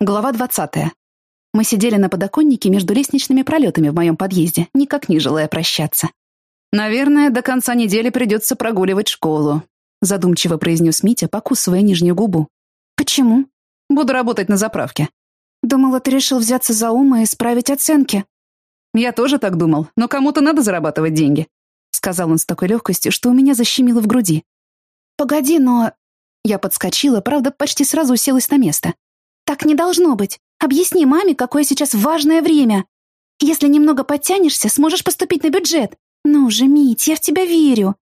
Глава двадцатая. Мы сидели на подоконнике между лестничными пролетами в моем подъезде, никак не желая прощаться. «Наверное, до конца недели придется прогуливать школу», задумчиво произнес Митя, покусывая нижнюю губу. «Почему?» «Буду работать на заправке». «Думала, ты решил взяться за ум и исправить оценки». «Я тоже так думал, но кому-то надо зарабатывать деньги», сказал он с такой легкостью, что у меня защемило в груди. «Погоди, но...» Я подскочила, правда, почти сразу уселась на место. «Так не должно быть. Объясни маме, какое сейчас важное время. Если немного подтянешься, сможешь поступить на бюджет. Ну же, Мить, я в тебя верю».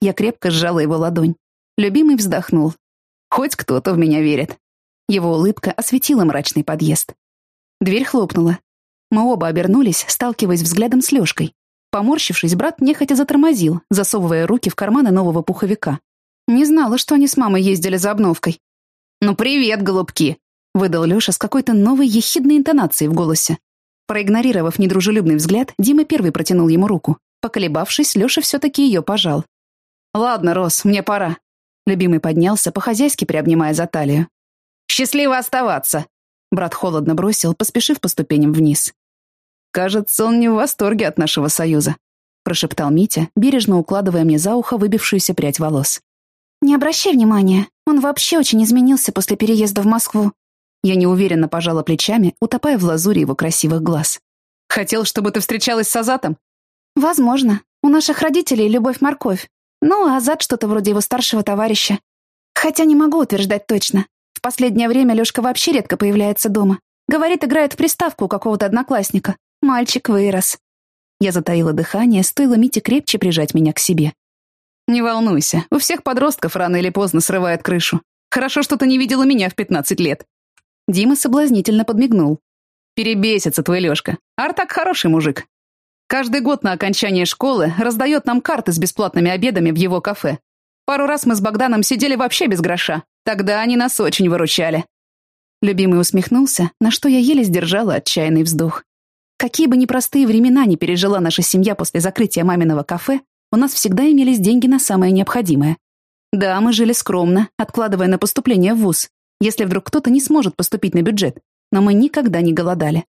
Я крепко сжала его ладонь. Любимый вздохнул. «Хоть кто-то в меня верит». Его улыбка осветила мрачный подъезд. Дверь хлопнула. Мы оба обернулись, сталкиваясь взглядом с Лёшкой. Поморщившись, брат нехотя затормозил, засовывая руки в карманы нового пуховика. Не знала, что они с мамой ездили за обновкой. «Ну привет, голубки!» выдал Лёша с какой-то новой ехидной интонацией в голосе. Проигнорировав недружелюбный взгляд, Дима первый протянул ему руку. Поколебавшись, Лёша все-таки ее пожал. «Ладно, Рос, мне пора». Любимый поднялся, по-хозяйски приобнимая за талию. «Счастливо оставаться!» Брат холодно бросил, поспешив по ступеням вниз. «Кажется, он не в восторге от нашего союза», прошептал Митя, бережно укладывая мне за ухо выбившуюся прядь волос. «Не обращай внимания, он вообще очень изменился после переезда в Москву. Я неуверенно пожала плечами, утопая в лазуре его красивых глаз. «Хотел, чтобы ты встречалась с Азатом?» «Возможно. У наших родителей любовь-морковь. Ну, а Азат что-то вроде его старшего товарища. Хотя не могу утверждать точно. В последнее время Лёшка вообще редко появляется дома. Говорит, играет в приставку у какого-то одноклассника. Мальчик вырос». Я затаила дыхание, стоило Мите крепче прижать меня к себе. «Не волнуйся, у всех подростков рано или поздно срывает крышу. Хорошо, что ты не видела меня в пятнадцать лет». Дима соблазнительно подмигнул. «Перебесится твой Лёшка. Артак хороший мужик. Каждый год на окончание школы раздает нам карты с бесплатными обедами в его кафе. Пару раз мы с Богданом сидели вообще без гроша. Тогда они нас очень выручали». Любимый усмехнулся, на что я еле сдержала отчаянный вздох. Какие бы непростые времена ни пережила наша семья после закрытия маминого кафе, у нас всегда имелись деньги на самое необходимое. Да, мы жили скромно, откладывая на поступление в ВУЗ, если вдруг кто-то не сможет поступить на бюджет, но мы никогда не голодали.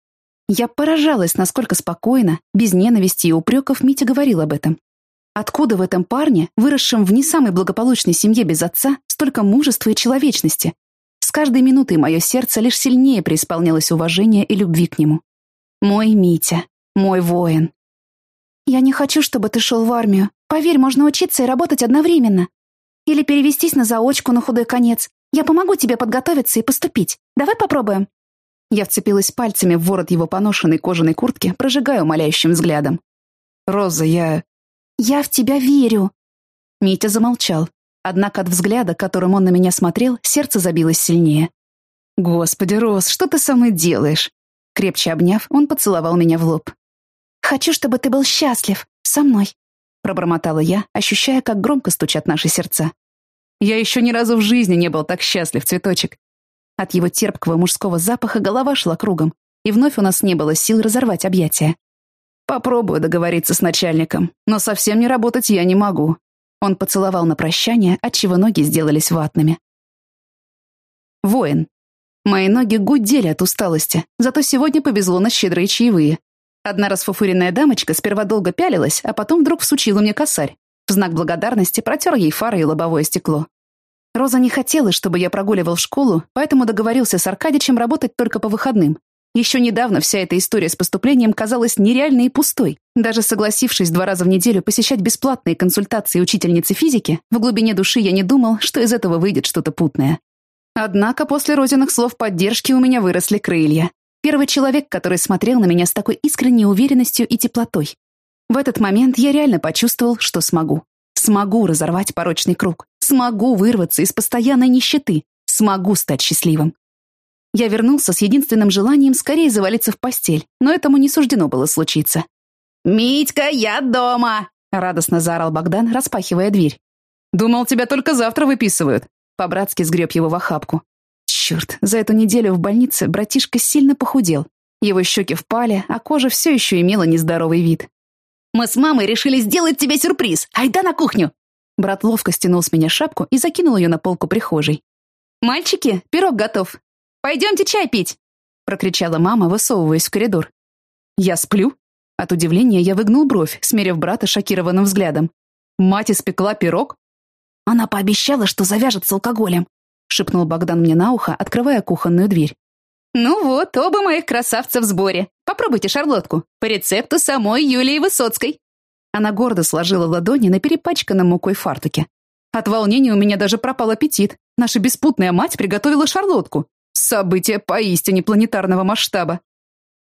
Я поражалась, насколько спокойно, без ненависти и упреков Митя говорил об этом. Откуда в этом парне, выросшем в не самой благополучной семье без отца, столько мужества и человечности? С каждой минутой мое сердце лишь сильнее преисполнялось уважения и любви к нему. Мой Митя, мой воин. «Я не хочу, чтобы ты шел в армию. Поверь, можно учиться и работать одновременно. Или перевестись на заочку на худой конец. Я помогу тебе подготовиться и поступить. Давай попробуем». Я вцепилась пальцами в ворот его поношенной кожаной куртки, прожигая умоляющим взглядом. «Роза, я...» «Я в тебя верю». Митя замолчал. Однако от взгляда, которым он на меня смотрел, сердце забилось сильнее. «Господи, Роз, что ты со мной делаешь?» Крепче обняв, он поцеловал меня в лоб. «Хочу, чтобы ты был счастлив. Со мной», — пробормотала я, ощущая, как громко стучат наши сердца. Я еще ни разу в жизни не был так счастлив, цветочек. От его терпкого мужского запаха голова шла кругом, и вновь у нас не было сил разорвать объятия. Попробую договориться с начальником, но совсем не работать я не могу. Он поцеловал на прощание, отчего ноги сделались ватными. Воин. Мои ноги гудели от усталости, зато сегодня повезло на щедрые чаевые. Одна расфуфыренная дамочка сперва долго пялилась, а потом вдруг всучила мне косарь. В знак благодарности протер ей фары и лобовое стекло. Роза не хотела, чтобы я прогуливал в школу, поэтому договорился с Аркадичем работать только по выходным. Еще недавно вся эта история с поступлением казалась нереальной и пустой. Даже согласившись два раза в неделю посещать бесплатные консультации учительницы физики, в глубине души я не думал, что из этого выйдет что-то путное. Однако после Розиных слов поддержки у меня выросли крылья. Первый человек, который смотрел на меня с такой искренней уверенностью и теплотой. В этот момент я реально почувствовал, что смогу. Смогу разорвать порочный круг. Смогу вырваться из постоянной нищеты. Смогу стать счастливым. Я вернулся с единственным желанием скорее завалиться в постель, но этому не суждено было случиться. «Митька, я дома!» — радостно заорал Богдан, распахивая дверь. «Думал, тебя только завтра выписывают». По-братски сгреб его в охапку. Черт, за эту неделю в больнице братишка сильно похудел. Его щеки впали, а кожа все еще имела нездоровый вид. Мы с мамой решили сделать тебе сюрприз. Айда на кухню!» Брат ловко стянул с меня шапку и закинул ее на полку прихожей. «Мальчики, пирог готов. Пойдемте чай пить!» прокричала мама, высовываясь в коридор. «Я сплю?» От удивления я выгнул бровь, смерив брата шокированным взглядом. «Мать испекла пирог?» «Она пообещала, что завяжет с алкоголем», шепнул Богдан мне на ухо, открывая кухонную дверь. «Ну вот, оба моих красавца в сборе. Попробуйте шарлотку. По рецепту самой Юлии Высоцкой». Она гордо сложила ладони на перепачканном мукой фартуке. От волнения у меня даже пропал аппетит. Наша беспутная мать приготовила шарлотку. Событие поистине планетарного масштаба.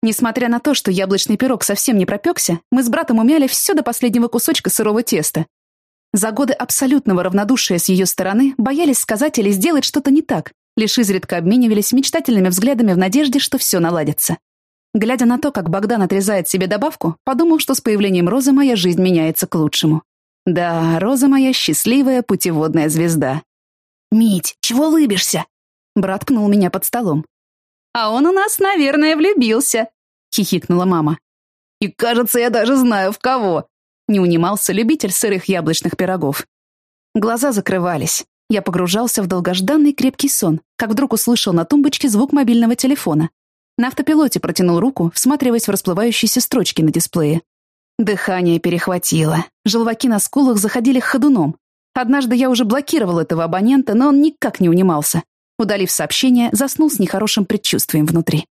Несмотря на то, что яблочный пирог совсем не пропекся, мы с братом умяли все до последнего кусочка сырого теста. За годы абсолютного равнодушия с ее стороны боялись сказать или сделать что-то не так, лишь изредка обменивались мечтательными взглядами в надежде, что все наладится. Глядя на то, как Богдан отрезает себе добавку, подумал, что с появлением Розы моя жизнь меняется к лучшему. Да, Роза моя счастливая путеводная звезда. «Мить, чего лыбишься?» Брат кнул меня под столом. «А он у нас, наверное, влюбился», — хихикнула мама. «И кажется, я даже знаю, в кого», — не унимался любитель сырых яблочных пирогов. Глаза закрывались. Я погружался в долгожданный крепкий сон, как вдруг услышал на тумбочке звук мобильного телефона. На автопилоте протянул руку, всматриваясь в расплывающиеся строчки на дисплее. Дыхание перехватило. Желваки на скулах заходили ходуном. Однажды я уже блокировал этого абонента, но он никак не унимался. Удалив сообщение, заснул с нехорошим предчувствием внутри.